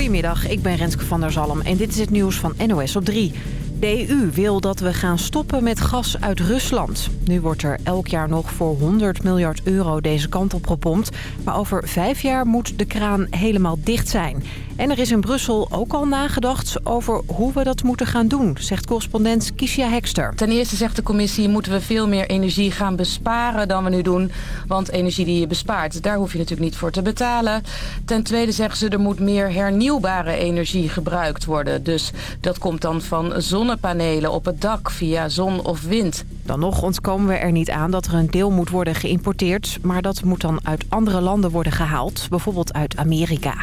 Goedemiddag, ik ben Renske van der Zalm en dit is het nieuws van NOS op 3. De EU wil dat we gaan stoppen met gas uit Rusland. Nu wordt er elk jaar nog voor 100 miljard euro deze kant op gepompt. Maar over vijf jaar moet de kraan helemaal dicht zijn. En er is in Brussel ook al nagedacht over hoe we dat moeten gaan doen, zegt correspondent Kiesja Hekster. Ten eerste zegt de commissie moeten we veel meer energie gaan besparen dan we nu doen. Want energie die je bespaart, daar hoef je natuurlijk niet voor te betalen. Ten tweede zeggen ze er moet meer hernieuwbare energie gebruikt worden. Dus dat komt dan van zonnepanelen op het dak via zon of wind. Dan nog ontkomen we er niet aan dat er een deel moet worden geïmporteerd... maar dat moet dan uit andere landen worden gehaald, bijvoorbeeld uit Amerika.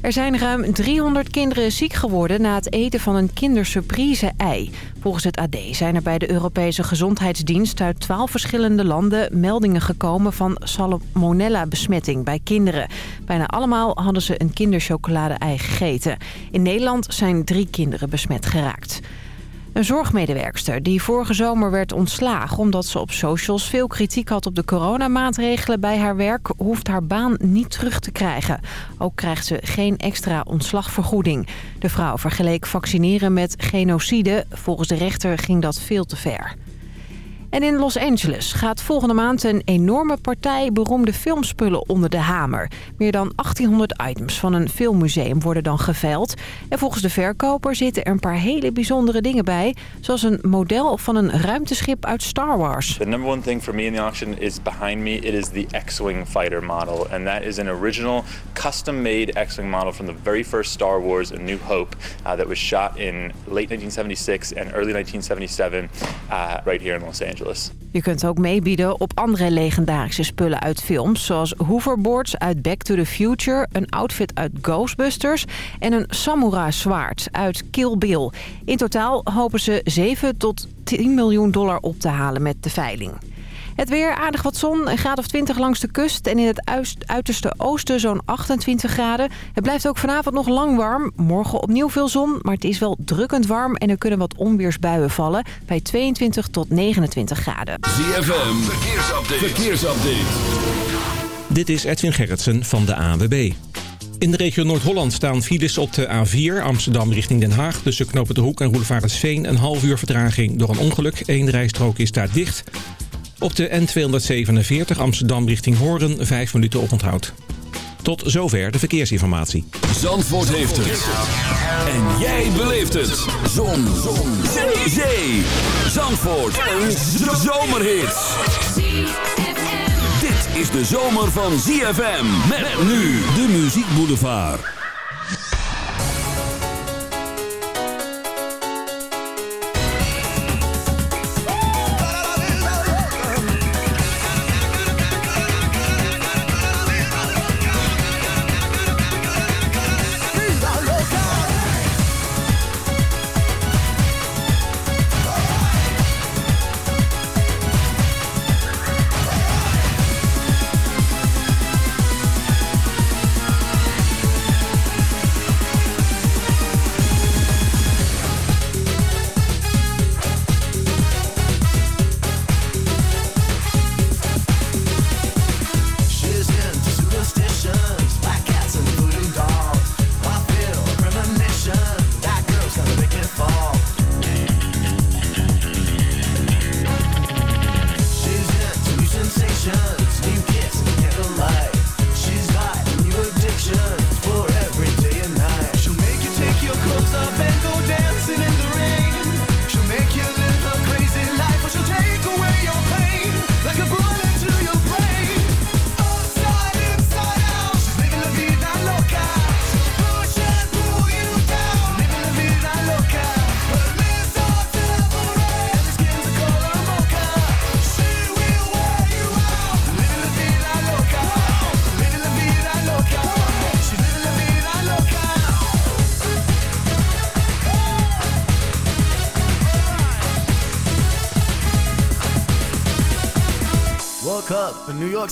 Er zijn ruim 300 kinderen ziek geworden na het eten van een kindersurprise-ei. Volgens het AD zijn er bij de Europese Gezondheidsdienst uit 12 verschillende landen meldingen gekomen van salmonella-besmetting bij kinderen. Bijna allemaal hadden ze een kinderchocolade-ei gegeten. In Nederland zijn drie kinderen besmet geraakt. Een zorgmedewerkster die vorige zomer werd ontslagen... omdat ze op socials veel kritiek had op de coronamaatregelen bij haar werk... hoeft haar baan niet terug te krijgen. Ook krijgt ze geen extra ontslagvergoeding. De vrouw vergeleek vaccineren met genocide. Volgens de rechter ging dat veel te ver. En in Los Angeles gaat volgende maand een enorme partij beroemde filmspullen onder de hamer. Meer dan 1800 items van een filmmuseum worden dan geveild. En volgens de verkoper zitten er een paar hele bijzondere dingen bij. Zoals een model van een ruimteschip uit Star Wars. The number one thing for me in the auction is behind me. It is the X-Wing fighter model. And that is an original custom-made X-Wing model from the very first Star Wars A New Hope. Uh, that was shot in late 1976 and early 1977 uh, right here in Los Angeles. Je kunt ook meebieden op andere legendarische spullen uit films... zoals hoverboards uit Back to the Future, een outfit uit Ghostbusters... en een samurai zwaard uit Kill Bill. In totaal hopen ze 7 tot 10 miljoen dollar op te halen met de veiling. Het weer, aardig wat zon, een graad of 20 langs de kust... en in het uiterste oosten zo'n 28 graden. Het blijft ook vanavond nog lang warm. Morgen opnieuw veel zon, maar het is wel drukkend warm... en er kunnen wat onweersbuien vallen bij 22 tot 29 graden. ZFM, verkeersupdate. verkeersupdate. Dit is Edwin Gerritsen van de ANWB. In de regio Noord-Holland staan files op de A4 Amsterdam richting Den Haag... tussen Knopen de Hoek en Roelevarensveen een half uur vertraging door een ongeluk. Eén rijstrook is daar dicht... Op de N247 Amsterdam richting Hoorn 5 minuten oponthoud. Tot zover de verkeersinformatie. Zandvoort heeft het. En jij beleeft het. Zon. Zon. Zee. Zee. Zandvoort. Een zomerhit. Dit is de zomer van ZFM. Met nu de Muziek Boulevard.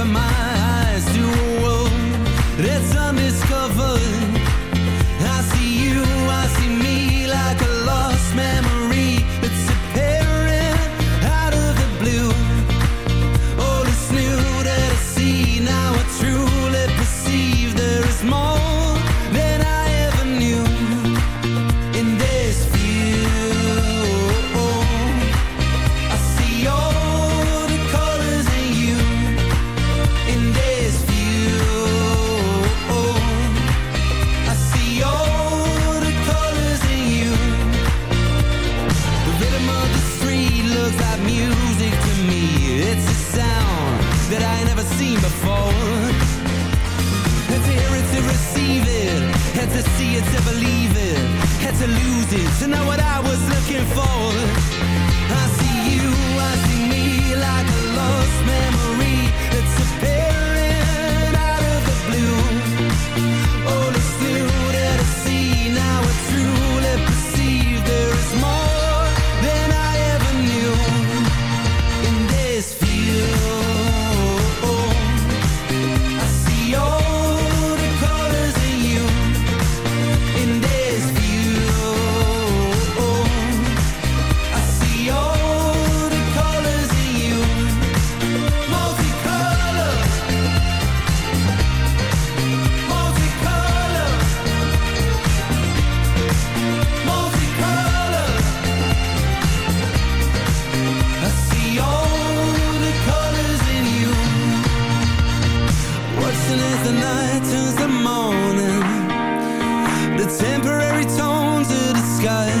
never mind. Temporary tones of the sky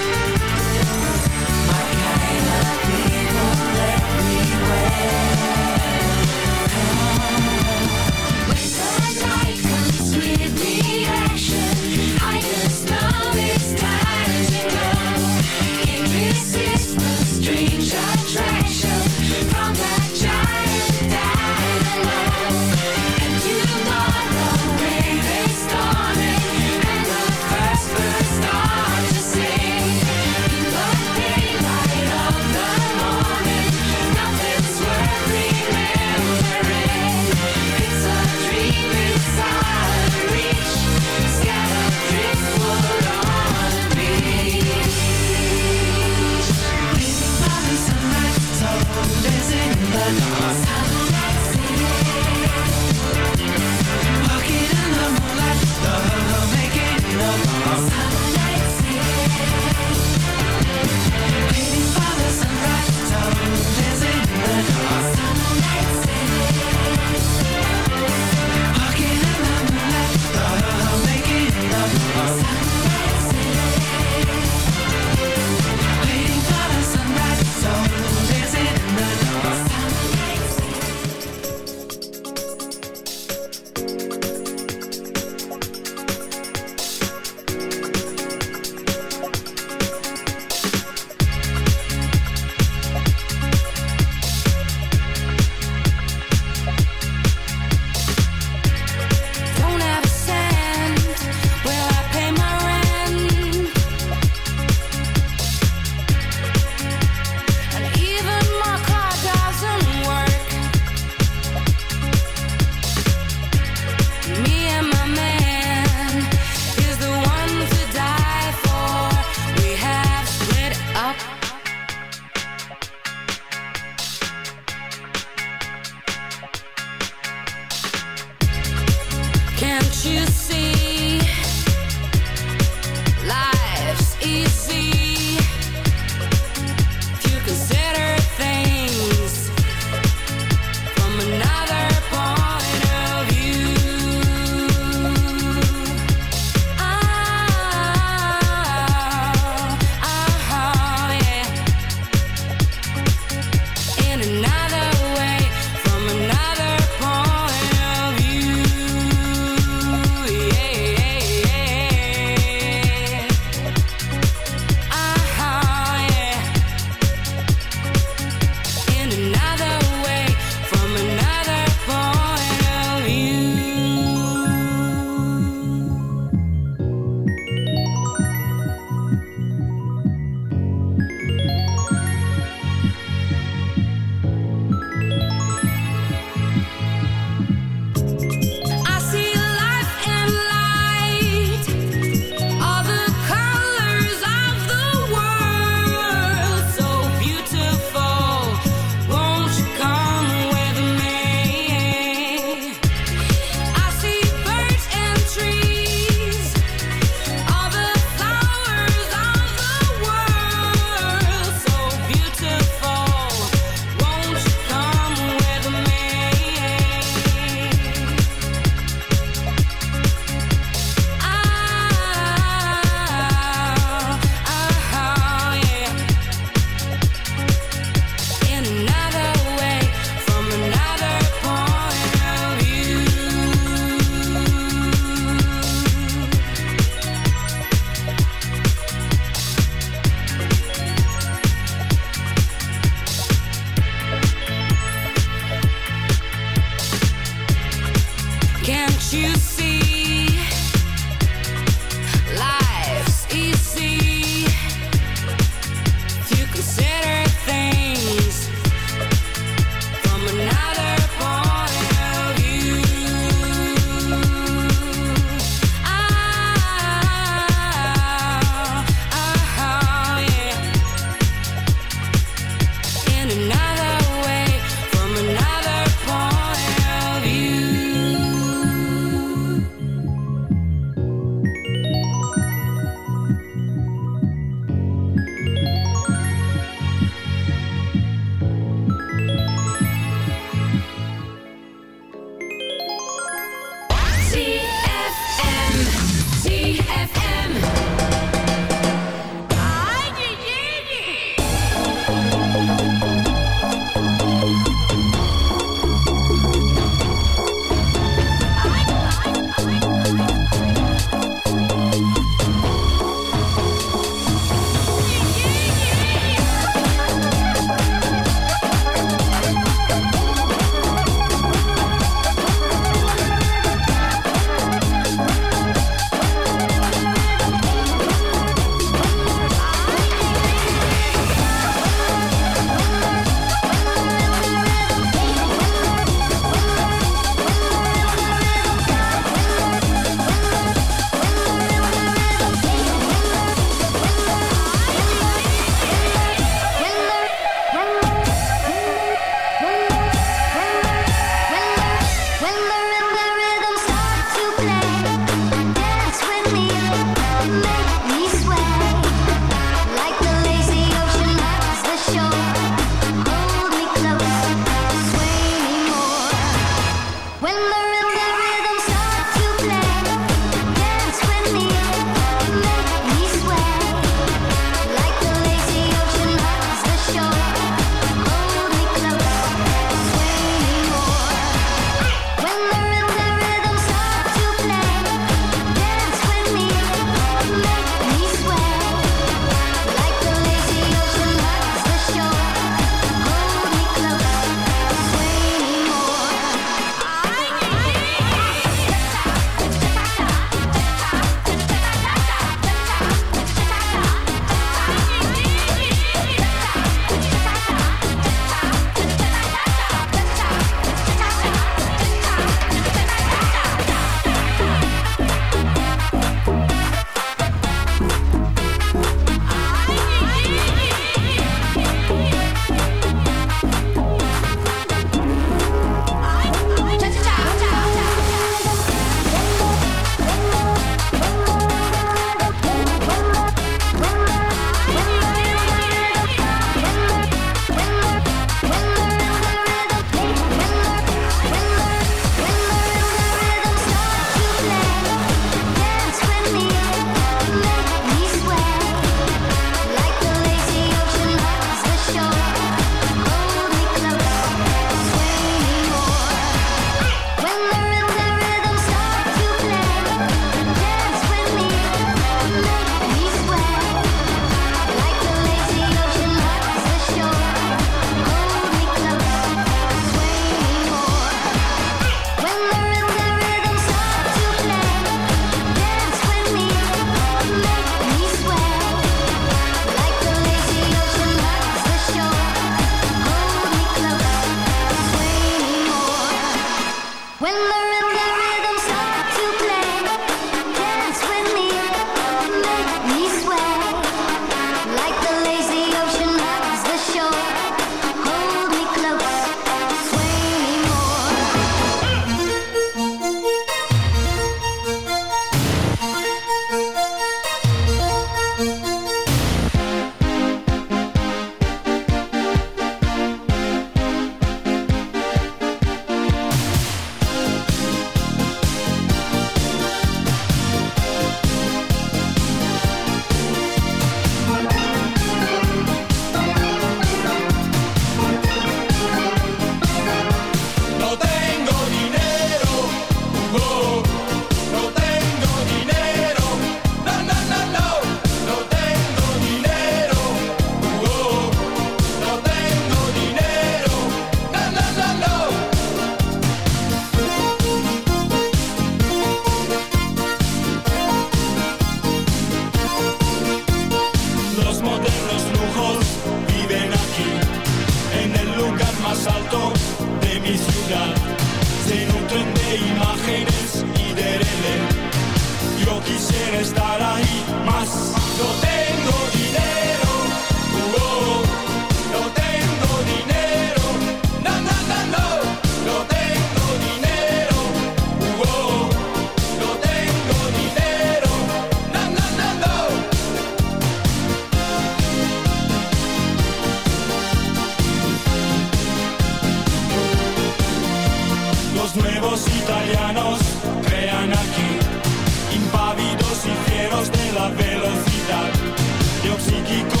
México.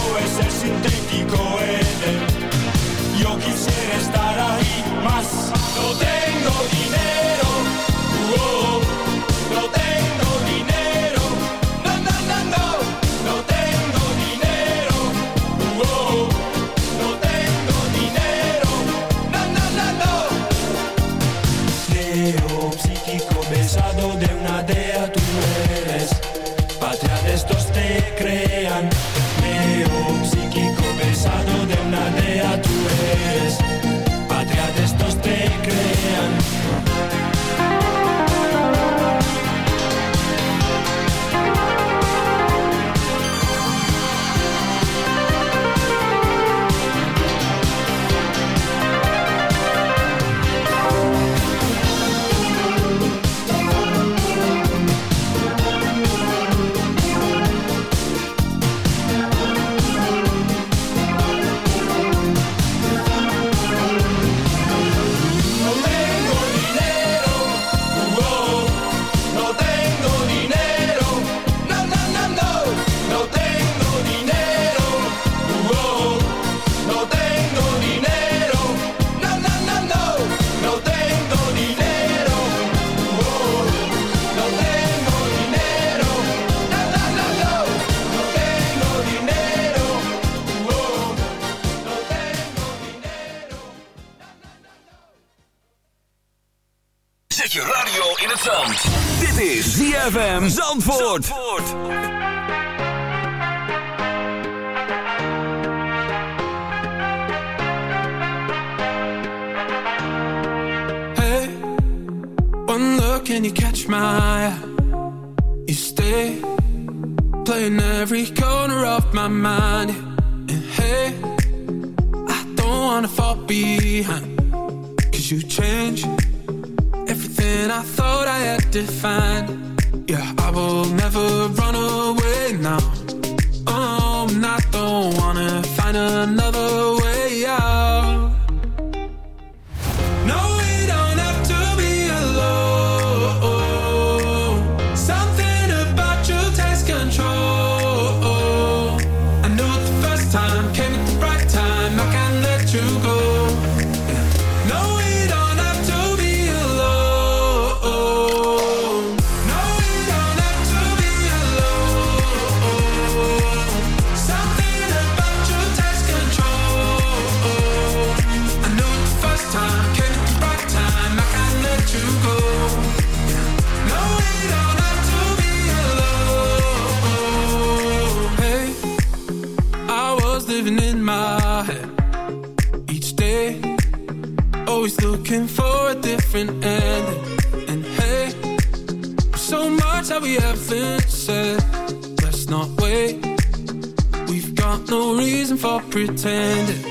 Zandvoort. Can you catch my eye? You stay playing every corner of my mind. And hey, I don't wanna fall behind. You change everything I thought I had defined. Yeah will never run away now. Oh, I don't wanna find another pretended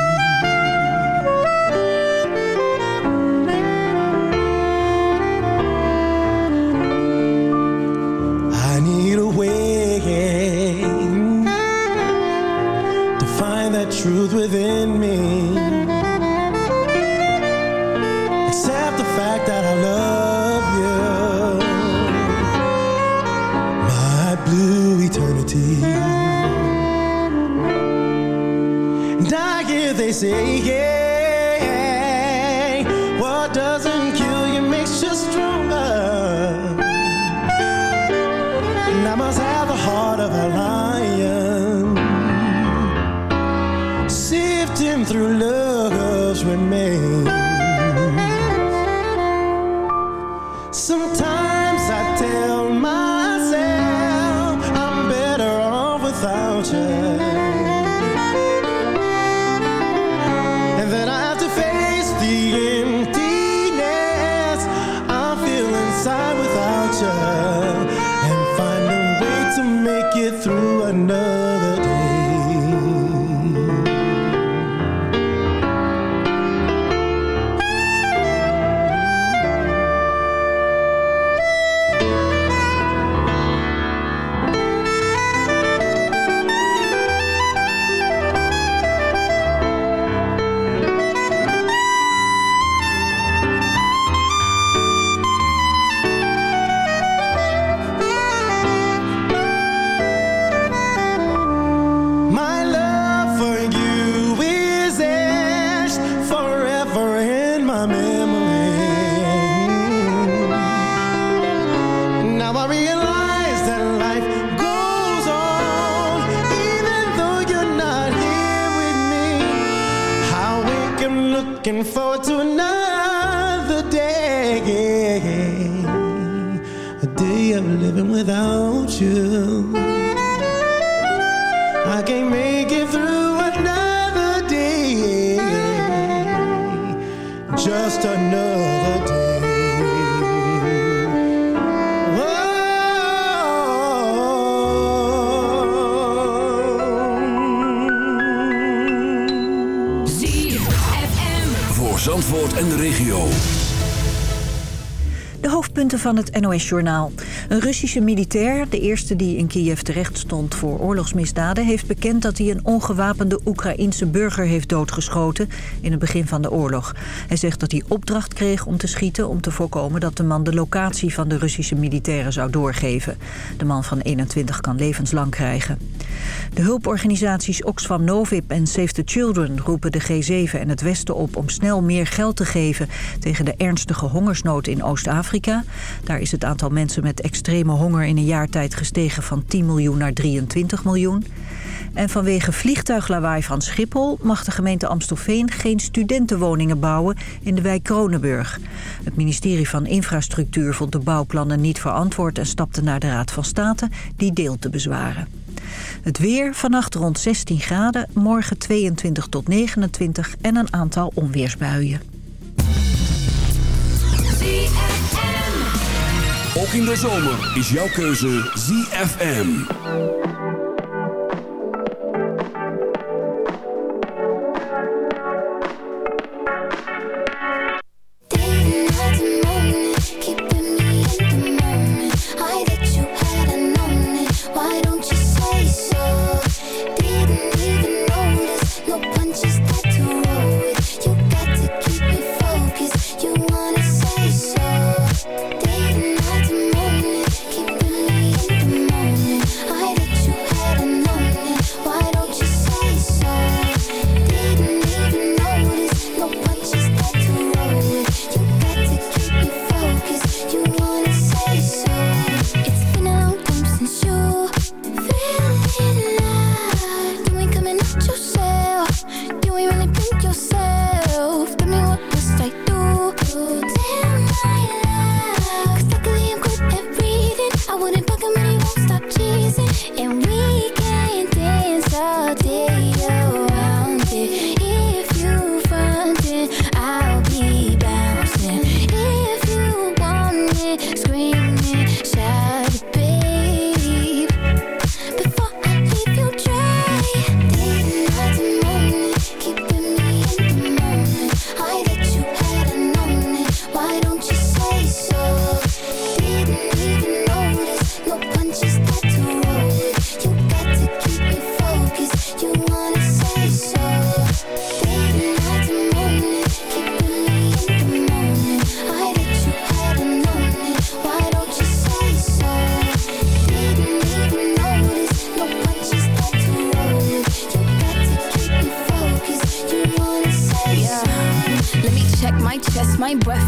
Van het NOS-journaal. Een Russische militair, de eerste die in Kiev terecht stond voor oorlogsmisdaden... heeft bekend dat hij een ongewapende Oekraïense burger heeft doodgeschoten... in het begin van de oorlog. Hij zegt dat hij opdracht kreeg om te schieten... om te voorkomen dat de man de locatie van de Russische militairen zou doorgeven. De man van 21 kan levenslang krijgen. De hulporganisaties Oxfam Novib en Save the Children roepen de G7 en het Westen op om snel meer geld te geven tegen de ernstige hongersnood in Oost-Afrika. Daar is het aantal mensen met extreme honger in een jaar tijd gestegen van 10 miljoen naar 23 miljoen. En vanwege vliegtuiglawaai van Schiphol mag de gemeente Amstelveen geen studentenwoningen bouwen in de wijk Kronenburg. Het ministerie van Infrastructuur vond de bouwplannen niet verantwoord en stapte naar de Raad van State die deelt de bezwaren. Het weer vannacht rond 16 graden, morgen 22 tot 29 en een aantal onweersbuien. Ook in de zomer is jouw keuze ZFM.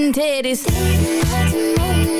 and titties.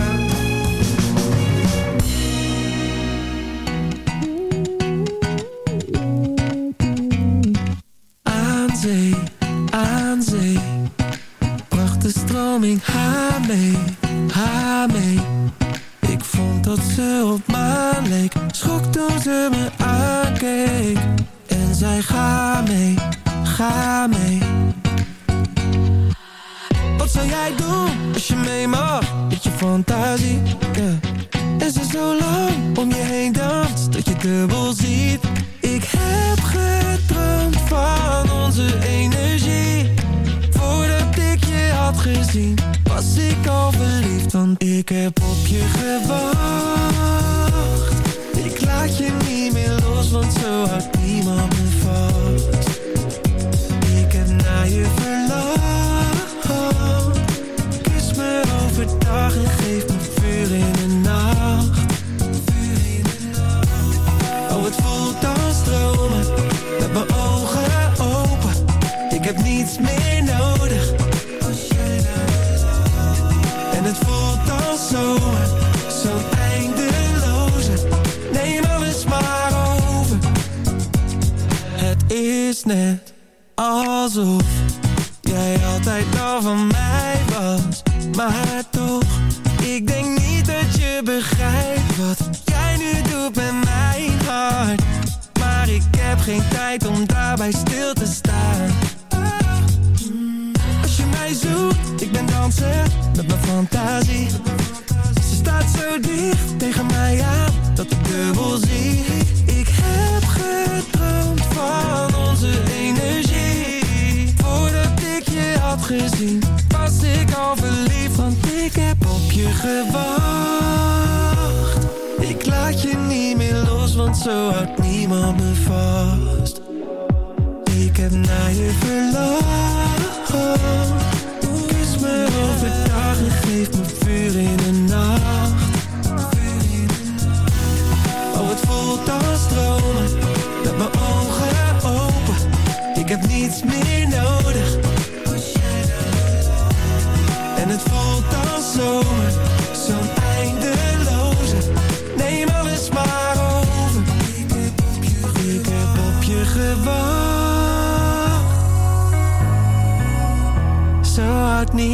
Ik heb niets meer nodig. En het voelt als zomer Zo'n eindeloze Neem alles maar over. Het is net alsof Jij altijd al van mij was. Maar toch Ik denk niet dat je begrijpt Wat jij nu doet met mijn hart. Maar ik heb geen tijd om daarbij stil te staan Met mijn fantasie. Ze staat zo dicht tegen mij aan Dat ik dubbel zie. Ik heb gedroomd van onze energie. Voordat ik je had gezien Was ik al verliefd Want ik heb op je gewacht. Ik laat je niet meer los Want zo houdt niemand me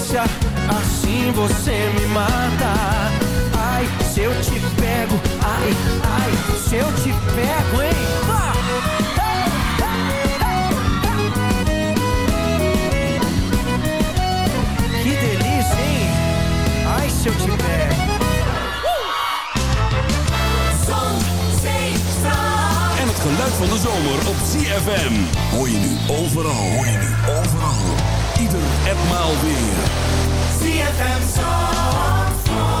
Assim você me mata. Ai, se eu te pego, ai, ai, se eu te pego, hein? Que delícia, hein? Ai, se eu te pego. En het geluid van de zomer op CFM. Hoor je nu overal. Hoor je nu overal. En maal weer. CFM Zandvoort.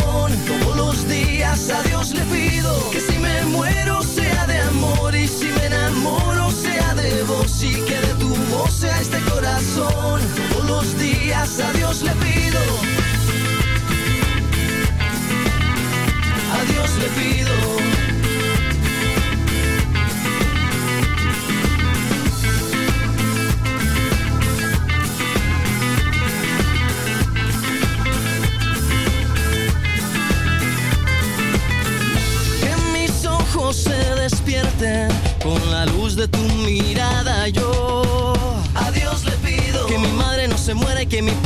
Todos los días a Dios le pido give me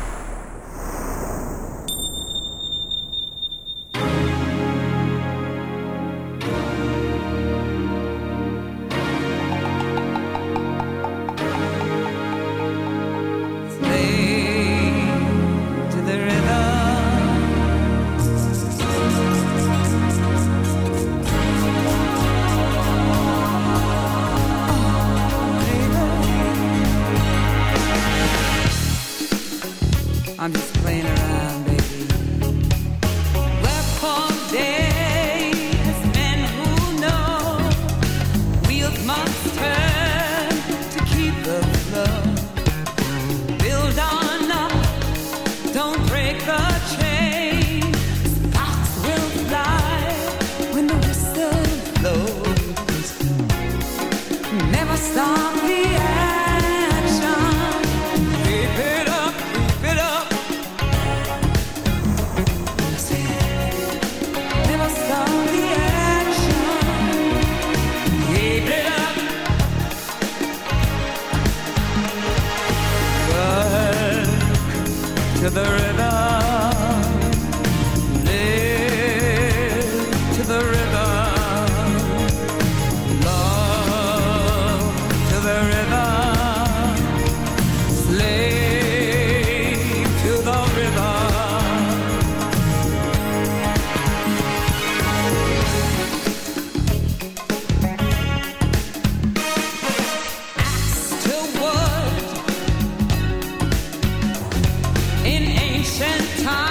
ten times.